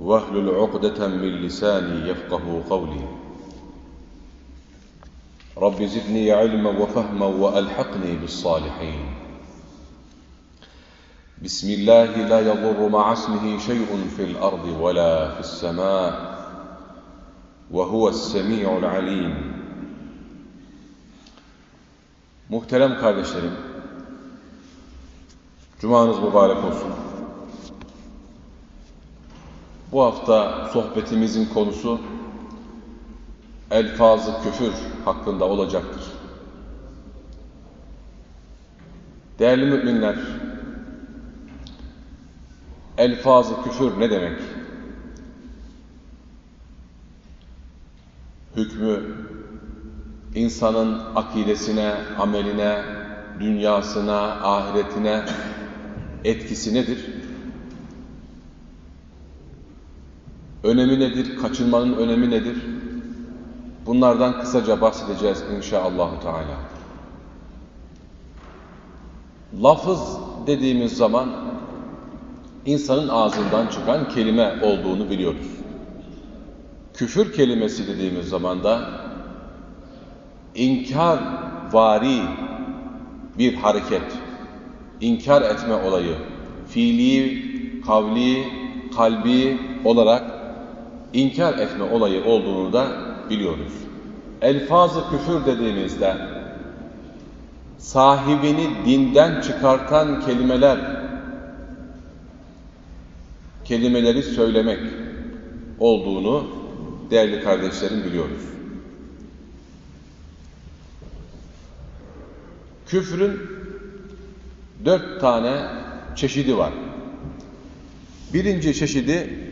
واهلل عقدة من لساني يفقه قولي. رب زدني علما وفهما وألحقني بالصالحين. بسم الله لا يضر مع اسمه شيء في الأرض ولا في السماء وهو السميع العليم. Muhterem kardeşlerim, Cumanız mübarek olsun. Bu hafta sohbetimizin konusu elfazı küfür hakkında olacaktır. Değerli müminler, elfazı küfür ne demek? Hükmü insanın akidesine, ameline, dünyasına, ahiretine etkisi nedir? Önemi nedir? Kaçınmanın önemi nedir? Bunlardan kısaca bahsedeceğiz inşallah Teala. Lafız dediğimiz zaman insanın ağzından çıkan kelime olduğunu biliyoruz. Küfür kelimesi dediğimiz zaman da inkar vari bir hareket, inkar etme olayı, fiili, kavli, kalbi olarak inkar etme olayı olduğunu da biliyoruz. Elfaz-ı küfür dediğimizde sahibini dinden çıkartan kelimeler, kelimeleri söylemek olduğunu değerli kardeşlerim biliyoruz. Küfrün dört tane çeşidi var. Birinci çeşidi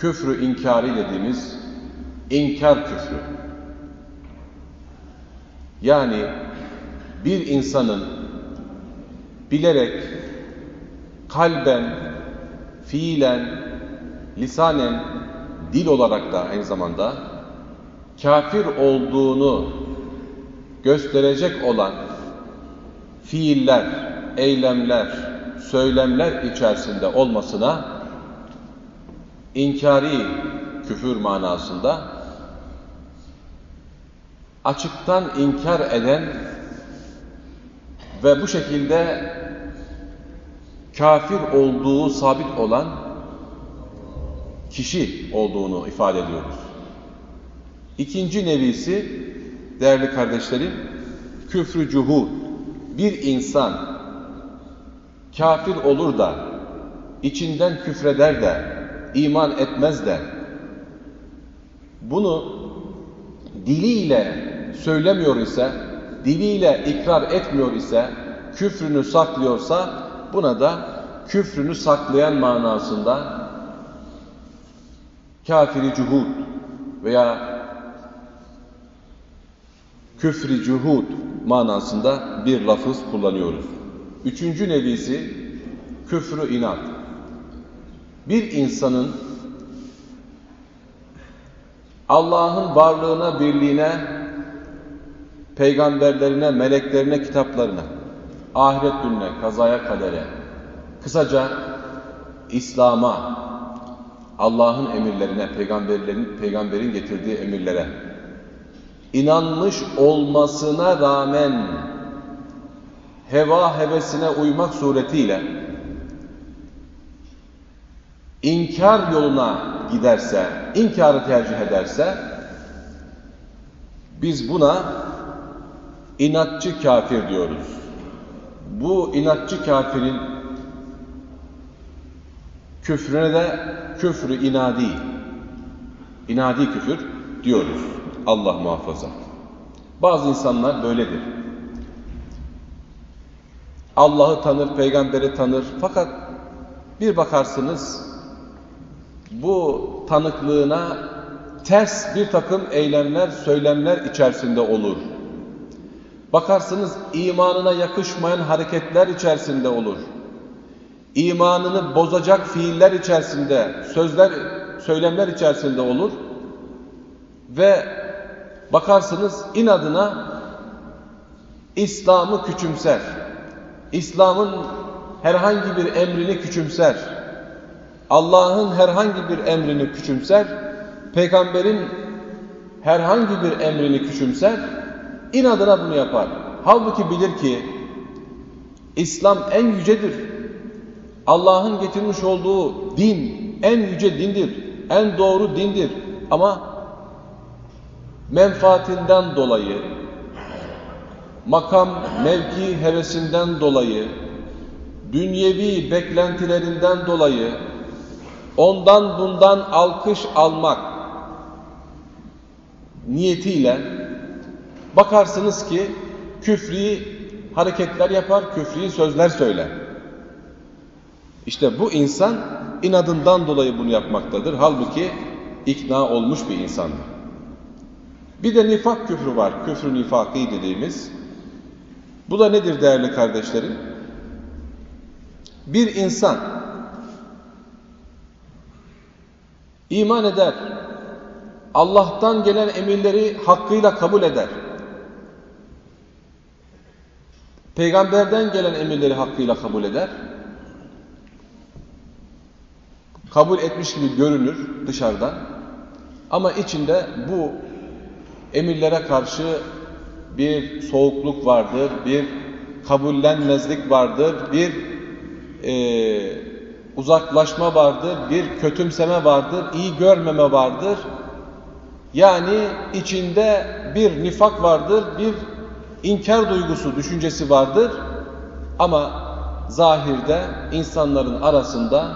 küfrü inkari dediğimiz inkar küfrü. Yani bir insanın bilerek, kalben, fiilen, lisanen, dil olarak da aynı zamanda kafir olduğunu gösterecek olan fiiller, eylemler, söylemler içerisinde olmasına inkari küfür manasında açıktan inkar eden ve bu şekilde kafir olduğu sabit olan kişi olduğunu ifade ediyoruz. İkinci nevisi değerli kardeşlerim küfrü cuhud. Bir insan kafir olur da içinden küfreder de iman etmez de bunu diliyle söylemiyor ise, diliyle ikrar etmiyor ise, küfrünü saklıyorsa buna da küfrünü saklayan manasında kafiri cuhud veya küfri cuhud manasında bir lafız kullanıyoruz. Üçüncü nevisi küfrü inat. Bir insanın Allah'ın varlığına, birliğine, peygamberlerine, meleklerine, kitaplarına, ahiret gününe, kazaya, kadere, kısaca İslam'a, Allah'ın emirlerine, peygamberlerin, peygamberin getirdiği emirlere inanmış olmasına rağmen heva hevesine uymak suretiyle inkar yoluna giderse, inkarı tercih ederse biz buna inatçı kafir diyoruz. Bu inatçı kafirin küfrüne de küfrü inadi, inadi küfür diyoruz. Allah muhafaza. Bazı insanlar böyledir. Allah'ı tanır, peygamberi tanır. Fakat bir bakarsınız bu tanıklığına ters bir takım eylemler, söylemler içerisinde olur. Bakarsınız imanına yakışmayan hareketler içerisinde olur. İmanını bozacak fiiller içerisinde, sözler, söylemler içerisinde olur. Ve bakarsınız inadına İslam'ı küçümser. İslam'ın herhangi bir emrini küçümser. Allah'ın herhangi bir emrini küçümser. Peygamberin herhangi bir emrini küçümser. İnadına bunu yapar. Halbuki bilir ki İslam en yücedir. Allah'ın getirmiş olduğu din en yüce dindir. En doğru dindir. Ama menfaatinden dolayı, makam, mevki hevesinden dolayı, dünyevi beklentilerinden dolayı ondan bundan alkış almak niyetiyle bakarsınız ki küfri hareketler yapar, küfri sözler söyler. İşte bu insan inadından dolayı bunu yapmaktadır. Halbuki ikna olmuş bir insandır. Bir de nifak küfrü var. Küfrü nifaki dediğimiz. Bu da nedir değerli kardeşlerim? Bir insan iman eder, Allah'tan gelen emirleri hakkıyla kabul eder. Peygamberden gelen emirleri hakkıyla kabul eder. Kabul etmiş gibi görünür dışarıdan. Ama içinde bu emirlere karşı bir soğukluk vardır, bir kabullenmezlik vardır, bir e, uzaklaşma vardır, bir kötümseme vardır, iyi görmeme vardır. Yani içinde bir nifak vardır, bir inkar duygusu, düşüncesi vardır. Ama zahirde insanların arasında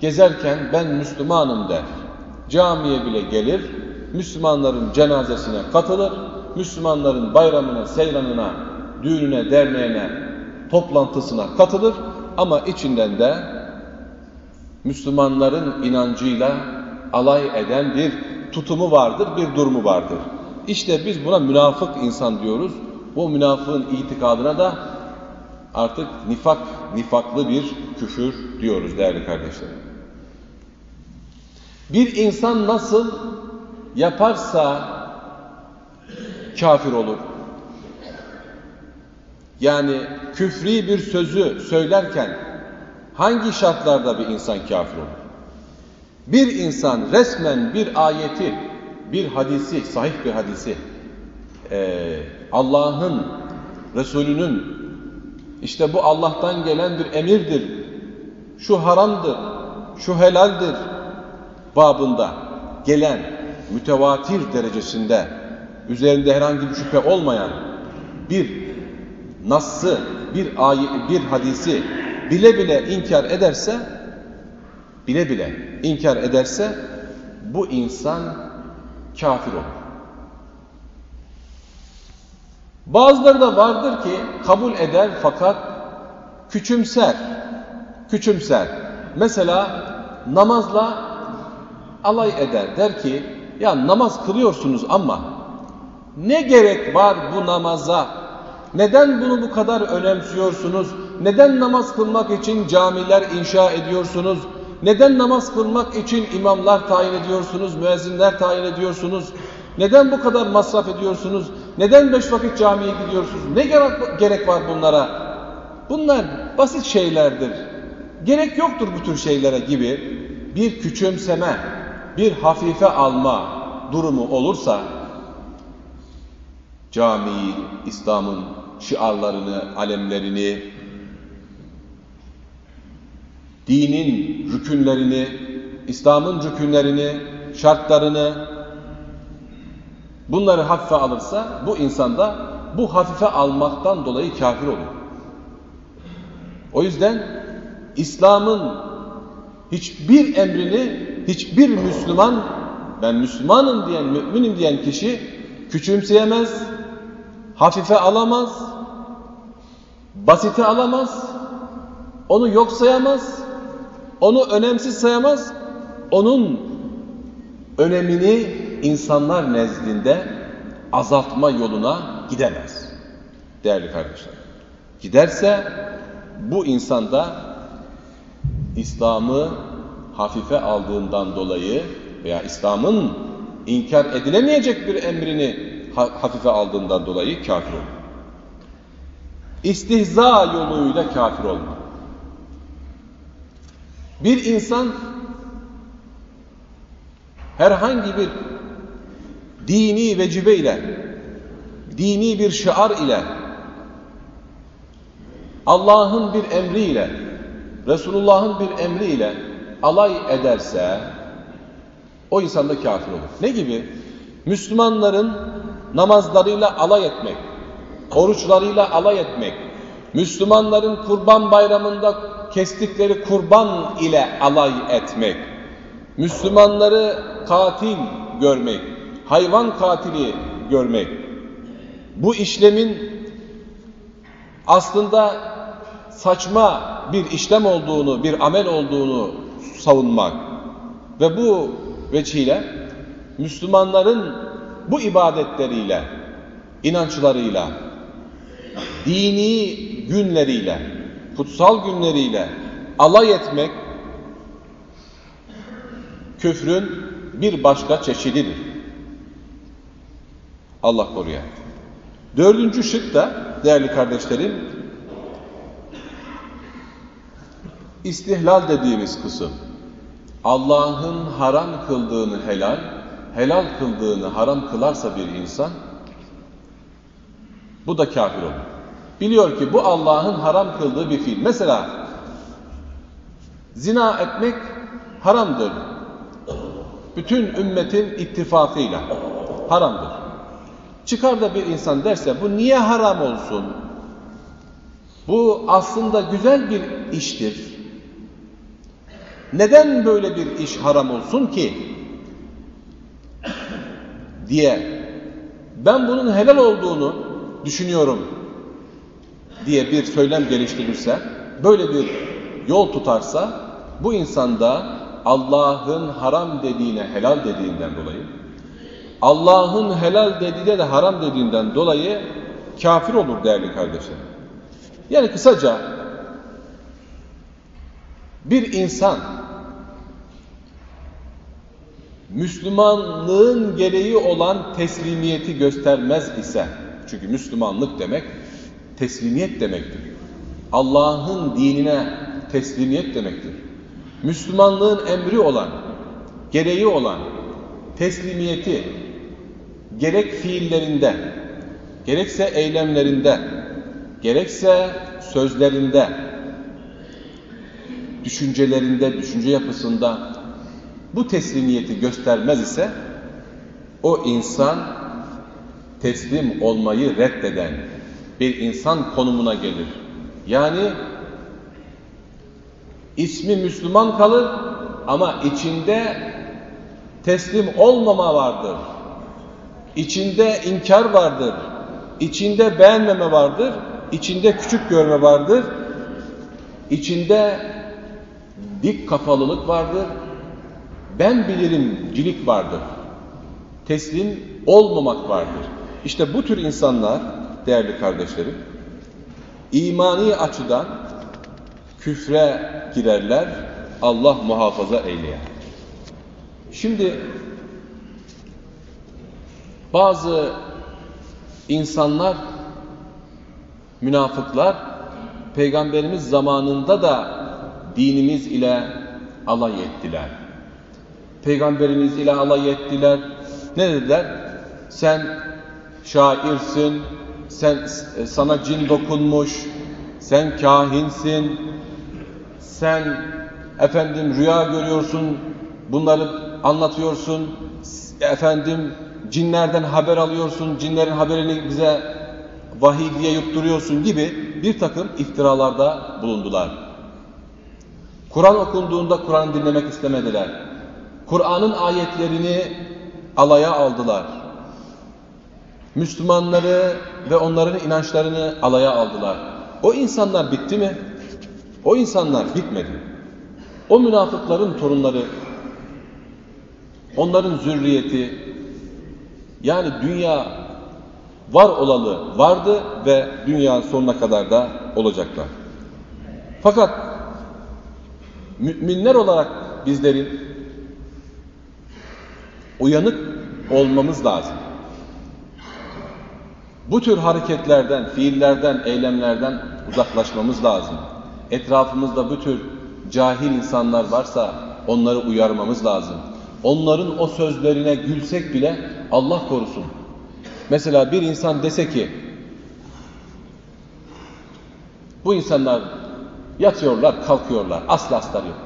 gezerken ben Müslümanım der. Camiye bile gelir, Müslümanların cenazesine katılır, Müslümanların bayramına, seyranına, düğününe, derneğine, toplantısına katılır ama içinden de Müslümanların inancıyla alay eden bir tutumu vardır, bir durumu vardır. İşte biz buna münafık insan diyoruz. Bu münafığın itikadına da artık nifak, nifaklı bir küfür diyoruz değerli kardeşlerim. Bir insan nasıl yaparsa kafir olur. Yani küfri bir sözü söylerken hangi şartlarda bir insan kafir olur? Bir insan resmen bir ayeti, bir hadisi, sahih bir hadisi, e, Allah'ın, Resulünün, işte bu Allah'tan gelen bir emirdir, şu haramdır, şu helaldir babında gelen mütevatir derecesinde üzerinde herhangi bir şüphe olmayan bir nassı, bir ayet, bir hadisi bile bile inkar ederse bile bile inkar ederse bu insan kafir olur. Bazıları da vardır ki kabul eder fakat küçümser. Küçümser. Mesela namazla alay eder. Der ki ya namaz kılıyorsunuz ama ne gerek var bu namaza? Neden bunu bu kadar önemsiyorsunuz? Neden namaz kılmak için camiler inşa ediyorsunuz? Neden namaz kılmak için imamlar tayin ediyorsunuz, müezzinler tayin ediyorsunuz? Neden bu kadar masraf ediyorsunuz? Neden beş vakit camiye gidiyorsunuz? Ne gerek, var bunlara? Bunlar basit şeylerdir. Gerek yoktur bu tür şeylere gibi bir küçümseme, bir hafife alma durumu olursa camiyi, İslam'ın şiarlarını, alemlerini, dinin rükünlerini, İslam'ın rükünlerini, şartlarını bunları hafife alırsa bu insanda bu hafife almaktan dolayı kafir olur. O yüzden İslam'ın hiçbir emrini hiçbir Müslüman ben Müslümanım diyen, müminim diyen kişi küçümseyemez, hafife alamaz, basite alamaz, onu yok sayamaz, onu önemsiz sayamaz. onun önemini insanlar nezdinde azaltma yoluna gidemez. Değerli kardeşler. Giderse bu insanda İslam'ı hafife aldığından dolayı veya İslam'ın inkar edilemeyecek bir emrini hafife aldığından dolayı kafir olur. İstihza yoluyla kafir olma. Bir insan herhangi bir dini vecibe ile, dini bir şiar ile, Allah'ın bir emriyle, Resulullah'ın bir emriyle alay ederse o insan da kafir olur. Ne gibi? Müslümanların namazlarıyla alay etmek, oruçlarıyla alay etmek, Müslümanların kurban bayramında kestikleri kurban ile alay etmek, Müslümanları katil görmek, hayvan katili görmek, bu işlemin aslında saçma bir işlem olduğunu, bir amel olduğunu savunmak ve bu veçile Müslümanların bu ibadetleriyle, inançlarıyla, dini günleriyle, kutsal günleriyle alay etmek küfrün bir başka çeşididir. Allah koruya. Dördüncü şık da değerli kardeşlerim istihlal dediğimiz kısım. Allah'ın haram kıldığını helal, helal kıldığını haram kılarsa bir insan bu da kafir olur. Biliyor ki bu Allah'ın haram kıldığı bir fiil. Mesela zina etmek haramdır. Bütün ümmetin ittifakıyla haramdır. Çıkar da bir insan derse bu niye haram olsun? Bu aslında güzel bir iştir. Neden böyle bir iş haram olsun ki? diye ben bunun helal olduğunu düşünüyorum diye bir söylem geliştirirse, böyle bir yol tutarsa bu insanda Allah'ın haram dediğine helal dediğinden dolayı, Allah'ın helal dediğine de haram dediğinden dolayı kafir olur değerli kardeşlerim. Yani kısaca bir insan Müslümanlığın gereği olan teslimiyeti göstermez ise, çünkü Müslümanlık demek teslimiyet demektir. Allah'ın dinine teslimiyet demektir. Müslümanlığın emri olan, gereği olan teslimiyeti gerek fiillerinde, gerekse eylemlerinde, gerekse sözlerinde, düşüncelerinde, düşünce yapısında bu teslimiyeti göstermez ise o insan teslim olmayı reddeden bir insan konumuna gelir. Yani ismi Müslüman kalır ama içinde teslim olmama vardır. İçinde inkar vardır. İçinde beğenmeme vardır. İçinde küçük görme vardır. İçinde dik kafalılık vardır. Ben bilirim cilik vardır. Teslim olmamak vardır. İşte bu tür insanlar değerli kardeşlerim imani açıdan küfre girerler. Allah muhafaza eyleye. Şimdi bazı insanlar münafıklar peygamberimiz zamanında da dinimiz ile alay ettiler. Peygamberimiz ile alay ettiler. Ne dediler? Sen şairsin, sen e, sana cin dokunmuş, sen kahinsin, sen efendim rüya görüyorsun, bunları anlatıyorsun, efendim cinlerden haber alıyorsun, cinlerin haberini bize vahiy diye yutturuyorsun gibi bir takım iftiralarda bulundular. Kur'an okunduğunda Kur'an dinlemek istemediler. Kur'an'ın ayetlerini alaya aldılar. Müslümanları ve onların inançlarını alaya aldılar. O insanlar bitti mi? O insanlar bitmedi. O münafıkların torunları onların zürriyeti, yani dünya var olalı vardı ve dünya sonuna kadar da olacaklar. Fakat müminler olarak bizlerin uyanık olmamız lazım. Bu tür hareketlerden, fiillerden, eylemlerden uzaklaşmamız lazım. Etrafımızda bu tür cahil insanlar varsa onları uyarmamız lazım. Onların o sözlerine gülsek bile Allah korusun. Mesela bir insan dese ki bu insanlar yatıyorlar, kalkıyorlar, asla asları yok.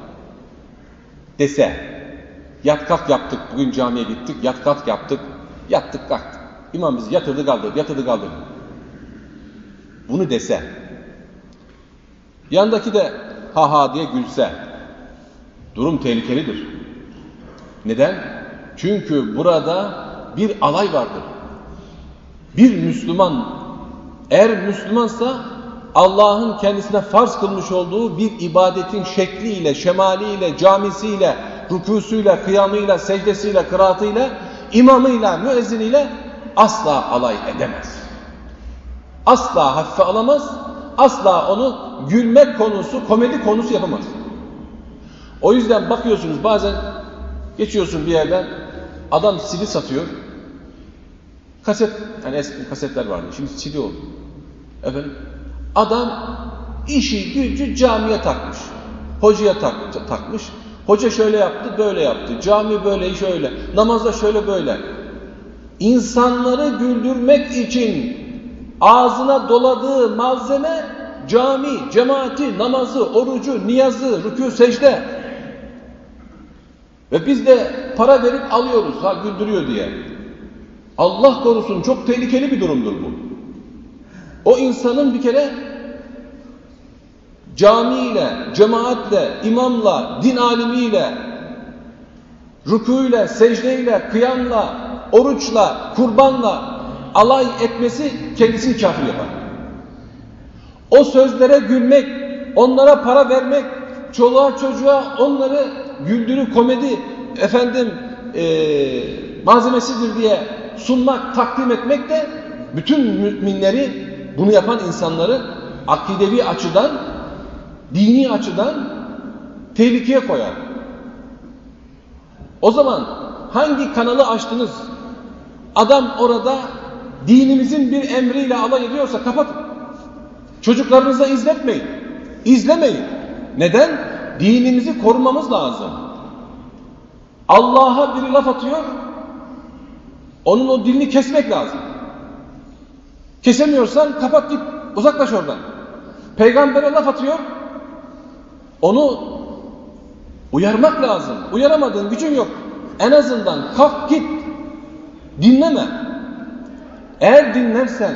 Dese yat kalk yaptık, bugün camiye gittik, yat kalk yaptık, yattık kalktık. İmam bizi yatırdı kaldırdı, yatırdı kaldırdı. Bunu dese, yandaki de ha ha diye gülse, durum tehlikelidir. Neden? Çünkü burada bir alay vardır. Bir Müslüman eğer Müslümansa Allah'ın kendisine farz kılmış olduğu bir ibadetin şekliyle, şemaliyle, camisiyle, rükûsüyle, kıyamıyla, secdesiyle, kıraatıyla, imamıyla, müezziniyle asla alay edemez. Asla hafife alamaz, asla onu gülmek konusu, komedi konusu yapamaz. O yüzden bakıyorsunuz bazen geçiyorsun bir yerden adam CD satıyor. Kaset, hani eski kasetler vardı. Şimdi CD oldu. Efendim, adam işi gücü camiye takmış. Hocaya tak, takmış. Hoca şöyle yaptı, böyle yaptı. Cami böyle, şöyle. Namazda şöyle böyle. İnsanları güldürmek için ağzına doladığı malzeme cami, cemaati, namazı, orucu, niyazı, rükû, secde. Ve biz de para verip alıyoruz ha güldürüyor diye. Allah korusun çok tehlikeli bir durumdur bu. O insanın bir kere camiyle, cemaatle, imamla, din alimiyle, rükûyla, secdeyle, kıyamla, oruçla, kurbanla alay etmesi kendisini kafir yapar. O sözlere gülmek, onlara para vermek, çoluğa çocuğa onları güldürü komedi efendim e, malzemesidir diye sunmak, takdim etmek de bütün müminleri bunu yapan insanları akidevi açıdan, dini açıdan tehlikeye koyar. O zaman hangi kanalı açtınız? Adam orada dinimizin bir emriyle alay ediyorsa kapatın. Çocuklarınıza izletmeyin. İzlemeyin. Neden? Dinimizi korumamız lazım. Allah'a biri laf atıyor, onun o dilini kesmek lazım. Kesemiyorsan kapat git, uzaklaş oradan. Peygamber'e laf atıyor, onu uyarmak lazım. Uyaramadığın gücün yok. En azından kalk git, dinleme. Eğer dinlersen,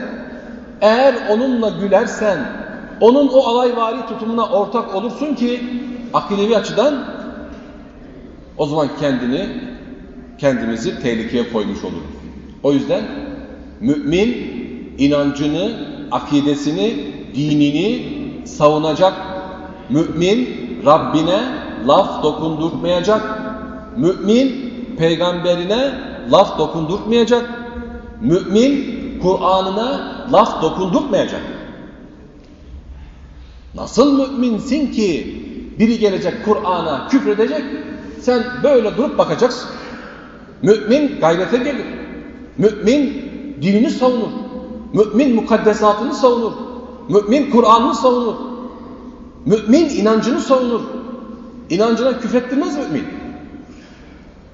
eğer onunla gülersen, onun o alayvari tutumuna ortak olursun ki akidevi açıdan o zaman kendini, kendimizi tehlikeye koymuş oluruz. O yüzden mümin inancını, akidesini, dinini savunacak. Mümin Rabbine laf dokundurtmayacak. Mümin peygamberine laf dokundurtmayacak. Mümin Kur'an'ına laf dokundurtmayacak. Nasıl müminsin ki biri gelecek Kur'an'a küfredecek, sen böyle durup bakacaksın. Mümin gayrete gelir. Mümin dinini savunur. Mümin mukaddesatını savunur. Mümin Kur'an'ını savunur. Mümin inancını savunur. İnancına küfrettirmez mümin.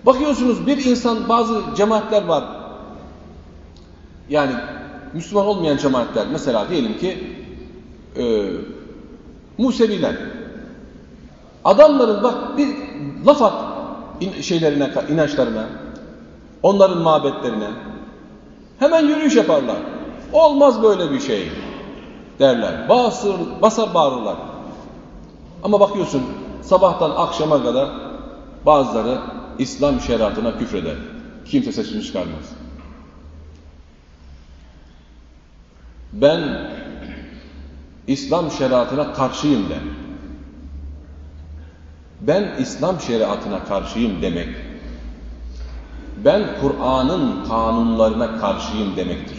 Bakıyorsunuz bir insan bazı cemaatler var. Yani Müslüman olmayan cemaatler mesela diyelim ki e, Museviler. Adamların bak bir laf at şeylerine, inançlarına, onların mabetlerine. Hemen yürüyüş yaparlar. Olmaz böyle bir şey derler. Basır, basar bağırırlar. Ama bakıyorsun sabahtan akşama kadar bazıları İslam şeriatına küfreder. Kimse sesini çıkarmaz. Ben İslam şeriatına karşıyım der. Ben İslam şeriatına karşıyım demek ben Kur'an'ın kanunlarına karşıyım demektir.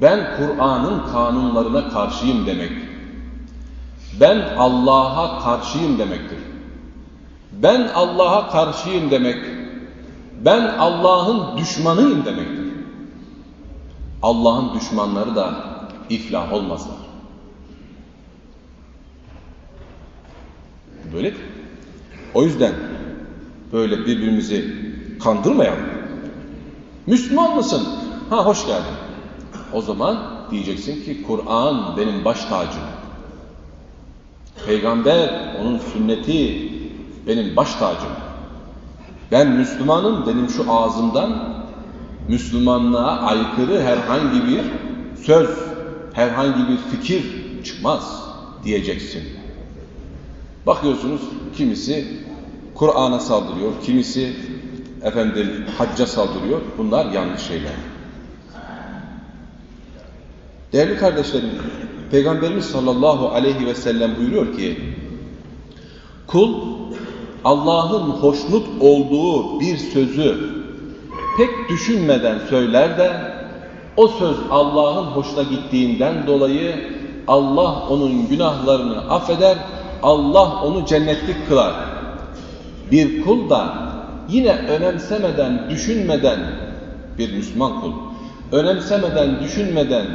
Ben Kur'an'ın kanunlarına karşıyım demek. Ben Allah'a karşıyım demektir. Ben Allah'a karşıyım demek. Ben Allah'ın düşmanıyım demektir. Allah'ın düşmanları da iflah olmazlar. Böyle. O yüzden böyle birbirimizi kandırmayalım. Müslüman mısın? Ha hoş geldin. O zaman diyeceksin ki Kur'an benim baş tacım. Peygamber, onun sünneti benim baş tacım. Ben Müslümanım, benim şu ağzımdan Müslümanlığa aykırı herhangi bir söz, herhangi bir fikir çıkmaz diyeceksin. Bakıyorsunuz kimisi Kur'an'a saldırıyor, kimisi efendim hacca saldırıyor. Bunlar yanlış şeyler. Değerli kardeşlerim, Peygamberimiz sallallahu aleyhi ve sellem buyuruyor ki, kul Allah'ın hoşnut olduğu bir sözü pek düşünmeden söyler de, o söz Allah'ın hoşuna gittiğinden dolayı Allah onun günahlarını affeder, Allah onu cennetlik kılar. Bir kul da yine önemsemeden, düşünmeden bir Müslüman kul, önemsemeden, düşünmeden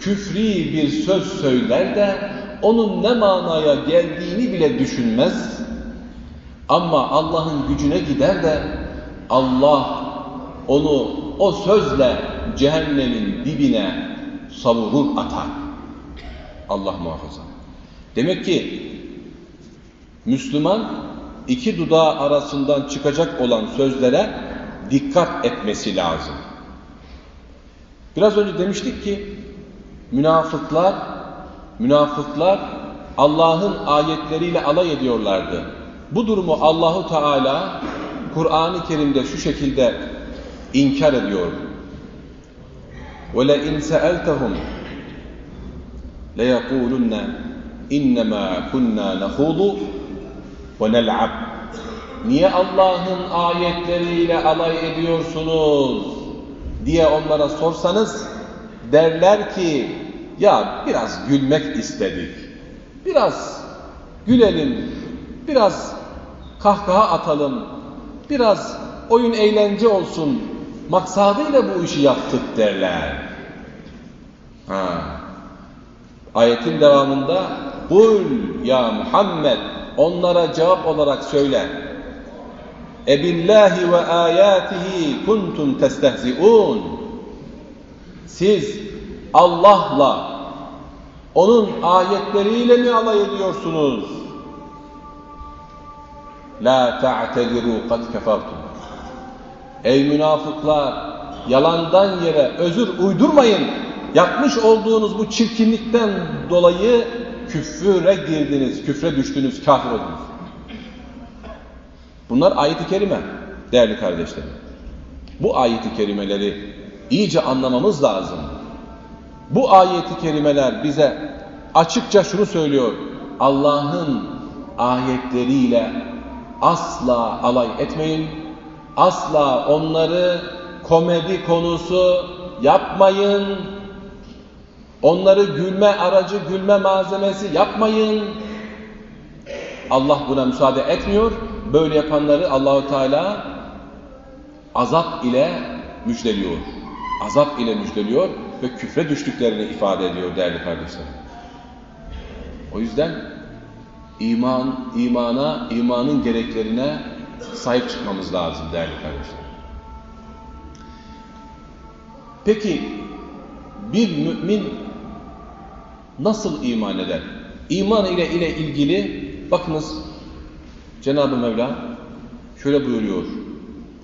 küfri bir söz söyler de onun ne manaya geldiğini bile düşünmez. Ama Allah'ın gücüne gider de Allah onu o sözle cehennemin dibine savurur atar. Allah muhafaza. Demek ki Müslüman iki dudağı arasından çıkacak olan sözlere dikkat etmesi lazım. Biraz önce demiştik ki münafıklar münafıklar Allah'ın ayetleriyle alay ediyorlardı. Bu durumu Allahu Teala Kur'an-ı Kerim'de şu şekilde inkar ediyor. وَلَئِنْ سَأَلْتَهُمْ لَيَقُولُنَّ اِنَّمَا كُنَّا نَخُوضُ وَنَلْعَبْ Niye Allah'ın ayetleriyle alay ediyorsunuz diye onlara sorsanız derler ki ya biraz gülmek istedik. Biraz gülelim, biraz kahkaha atalım, biraz oyun eğlence olsun maksadıyla bu işi yaptık derler. Ha. Ayetin devamında Kul ya Muhammed onlara cevap olarak söyle. Ebillahi ve ayatihi kuntum testehzi'un. Siz Allah'la onun ayetleriyle mi alay ediyorsunuz? La ta'tediru kad kefertum. Ey münafıklar yalandan yere özür uydurmayın. Yapmış olduğunuz bu çirkinlikten dolayı küfre girdiniz, küfre düştünüz, kafir oldunuz. Bunlar ayet-i kerime değerli kardeşlerim. Bu ayet-i kerimeleri iyice anlamamız lazım. Bu ayet-i kerimeler bize açıkça şunu söylüyor. Allah'ın ayetleriyle asla alay etmeyin. Asla onları komedi konusu yapmayın. Onları gülme aracı, gülme malzemesi yapmayın. Allah buna müsaade etmiyor. Böyle yapanları Allahu Teala azap ile müjdeliyor. Azap ile müjdeliyor ve küfre düştüklerini ifade ediyor değerli kardeşlerim. O yüzden iman, imana, imanın gereklerine sahip çıkmamız lazım değerli kardeşlerim. Peki bir mümin nasıl iman eder? İman ile ile ilgili bakınız Cenab-ı Mevla şöyle buyuruyor.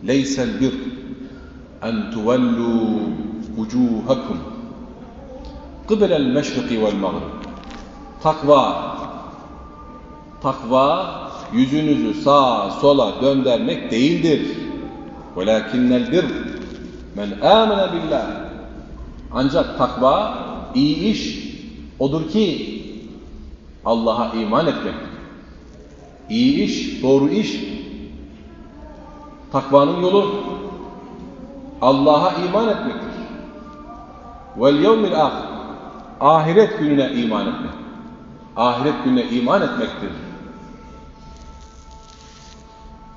Leysel bir en tuvellu vucuhakum kıbelel meşriki vel mağrib. Takva takva yüzünüzü sağa sola döndürmek değildir. Velakinnel bir men amene billah. Ancak takva iyi iş odur ki Allah'a iman etmek. İyi iş, doğru iş Takvanın yolu Allah'a iman etmektir. Vel yevmil ahir. Ahiret gününe iman etmek. Ahiret gününe iman etmektir.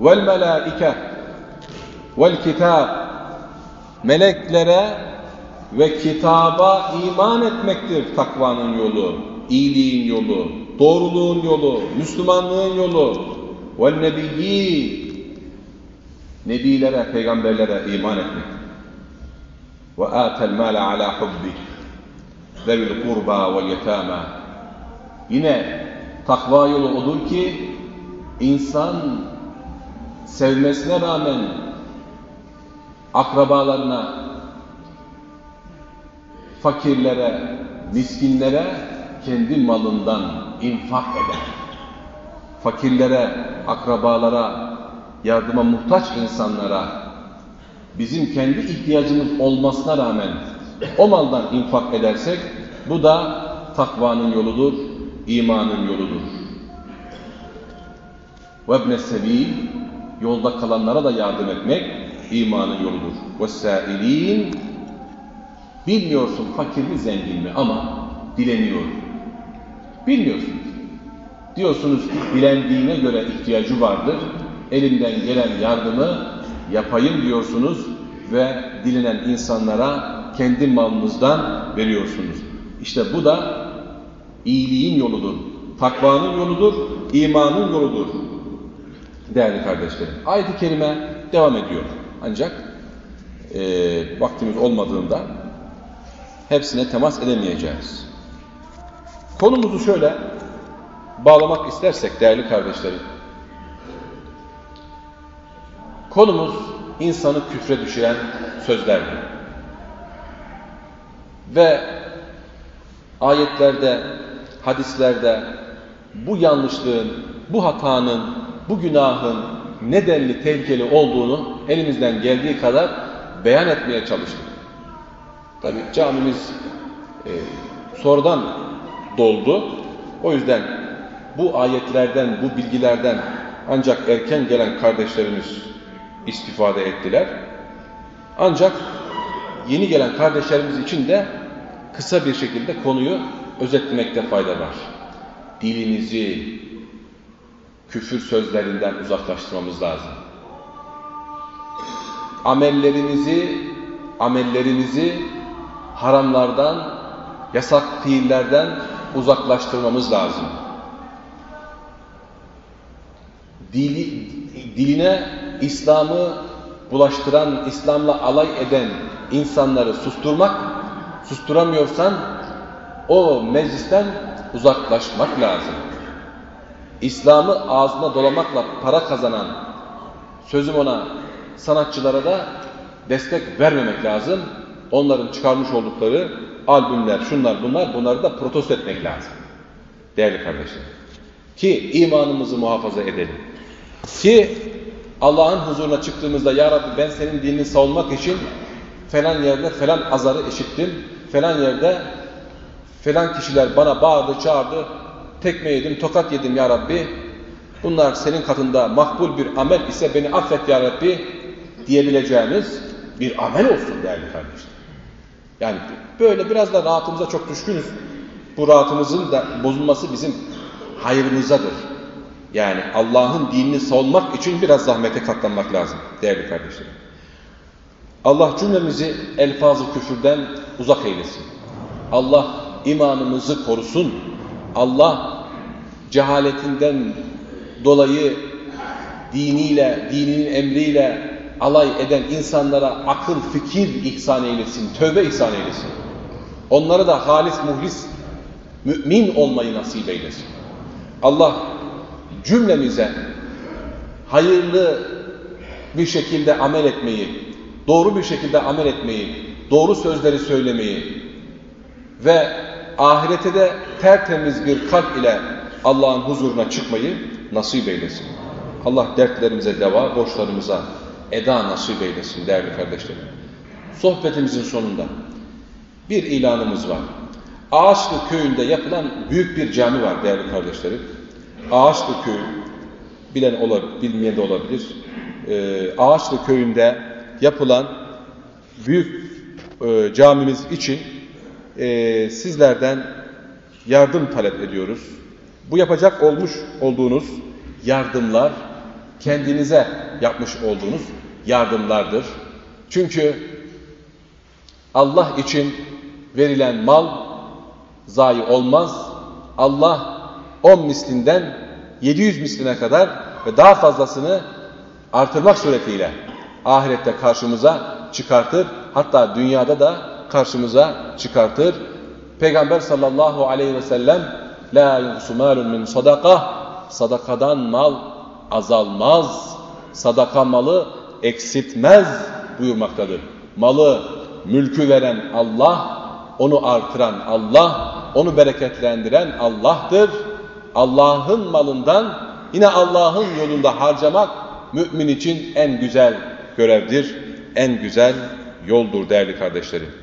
Vel melaike vel kitab meleklere ve kitaba iman etmektir takvanın yolu, iyiliğin yolu, doğruluğun yolu, Müslümanlığın yolu. Vel nebiyyi nebilere, peygamberlere iman etmek. Ve atel mâle alâ hubbi zevil kurba vel yetâmâ Yine takva yolu odur ki insan sevmesine rağmen akrabalarına, fakirlere, miskinlere kendi malından infak eder. Fakirlere, akrabalara, yardıma muhtaç insanlara bizim kendi ihtiyacımız olmasına rağmen o maldan infak edersek bu da takvanın yoludur, imanın yoludur. وَابْنَ السَّب۪يلِ Yolda kalanlara da yardım etmek imanın yoludur. وَالسَّائِل۪ينَ Bilmiyorsun fakir mi zengin mi ama dileniyor. Bilmiyorsun. Diyorsunuz dilendiğine göre ihtiyacı vardır. Elimden gelen yardımı yapayım diyorsunuz ve dilenen insanlara kendi malınızdan veriyorsunuz. İşte bu da iyiliğin yoludur. Takvanın yoludur, imanın yoludur. Değerli kardeşlerim. Ayet-i Kerime devam ediyor. Ancak e, vaktimiz olmadığında hepsine temas edemeyeceğiz. Konumuzu şöyle bağlamak istersek değerli kardeşlerim. Konumuz insanı küfre düşüren sözlerdir. Ve ayetlerde, hadislerde bu yanlışlığın, bu hatanın, bu günahın nedenli tehlikeli olduğunu elimizden geldiği kadar beyan etmeye çalıştık. Tabi camimiz e, sonradan doldu. O yüzden bu ayetlerden, bu bilgilerden ancak erken gelen kardeşlerimiz istifade ettiler. Ancak yeni gelen kardeşlerimiz için de kısa bir şekilde konuyu özetlemekte fayda var. Dilinizi küfür sözlerinden uzaklaştırmamız lazım. Amellerinizi, amellerinizi haramlardan, yasak fiillerden uzaklaştırmamız lazım. Dili, diline İslam'ı bulaştıran, İslam'la alay eden insanları susturmak, susturamıyorsan o meclisten uzaklaşmak lazım. İslam'ı ağzına dolamakla para kazanan, sözüm ona sanatçılara da destek vermemek lazım. Onların çıkarmış oldukları albümler, şunlar bunlar, bunları da protesto etmek lazım. Değerli kardeşler. Ki imanımızı muhafaza edelim. Ki Allah'ın huzuruna çıktığımızda Ya Rabbi ben senin dinini savunmak için falan yerde falan azarı işittim. Falan yerde falan kişiler bana bağırdı, çağırdı. Tekme yedim, tokat yedim Ya Rabbi. Bunlar senin katında makbul bir amel ise beni affet Ya Rabbi diyebileceğimiz bir amel olsun değerli kardeşler. Yani böyle biraz da rahatımıza çok düşkünüz. Bu rahatımızın da bozulması bizim hayrımızadır. Yani Allah'ın dinini savunmak için biraz zahmete katlanmak lazım değerli kardeşlerim. Allah cümlemizi elfazı küfürden uzak eylesin. Allah imanımızı korusun. Allah cehaletinden dolayı diniyle, dininin emriyle alay eden insanlara akıl, fikir ihsan eylesin, tövbe ihsan eylesin. Onlara da halis, muhlis, mümin olmayı nasip eylesin. Allah cümlemize hayırlı bir şekilde amel etmeyi, doğru bir şekilde amel etmeyi, doğru sözleri söylemeyi ve ahirete de tertemiz bir kalp ile Allah'ın huzuruna çıkmayı nasip eylesin. Allah dertlerimize deva, borçlarımıza eda nasip eylesin değerli kardeşlerim. Sohbetimizin sonunda bir ilanımız var. Ağaçlı köyünde yapılan büyük bir cami var değerli kardeşlerim. Ağaçlı köyü bilen olabilir, bilmeyen de olabilir. e, Ağaçlı köyünde yapılan büyük e, camimiz için e, sizlerden yardım talep ediyoruz. Bu yapacak olmuş olduğunuz yardımlar kendinize yapmış olduğunuz yardımlardır. Çünkü Allah için verilen mal zayi olmaz. Allah 10 mislinden 700 misline kadar ve daha fazlasını artırmak suretiyle ahirette karşımıza çıkartır. Hatta dünyada da karşımıza çıkartır. Peygamber sallallahu aleyhi ve sellem La yuhsu malun min sadaka Sadakadan mal azalmaz. Sadaka malı eksiltmez buyurmaktadır. Malı, mülkü veren Allah, onu artıran Allah, onu bereketlendiren Allah'tır. Allah'ın malından yine Allah'ın yolunda harcamak mümin için en güzel görevdir, en güzel yoldur değerli kardeşlerim.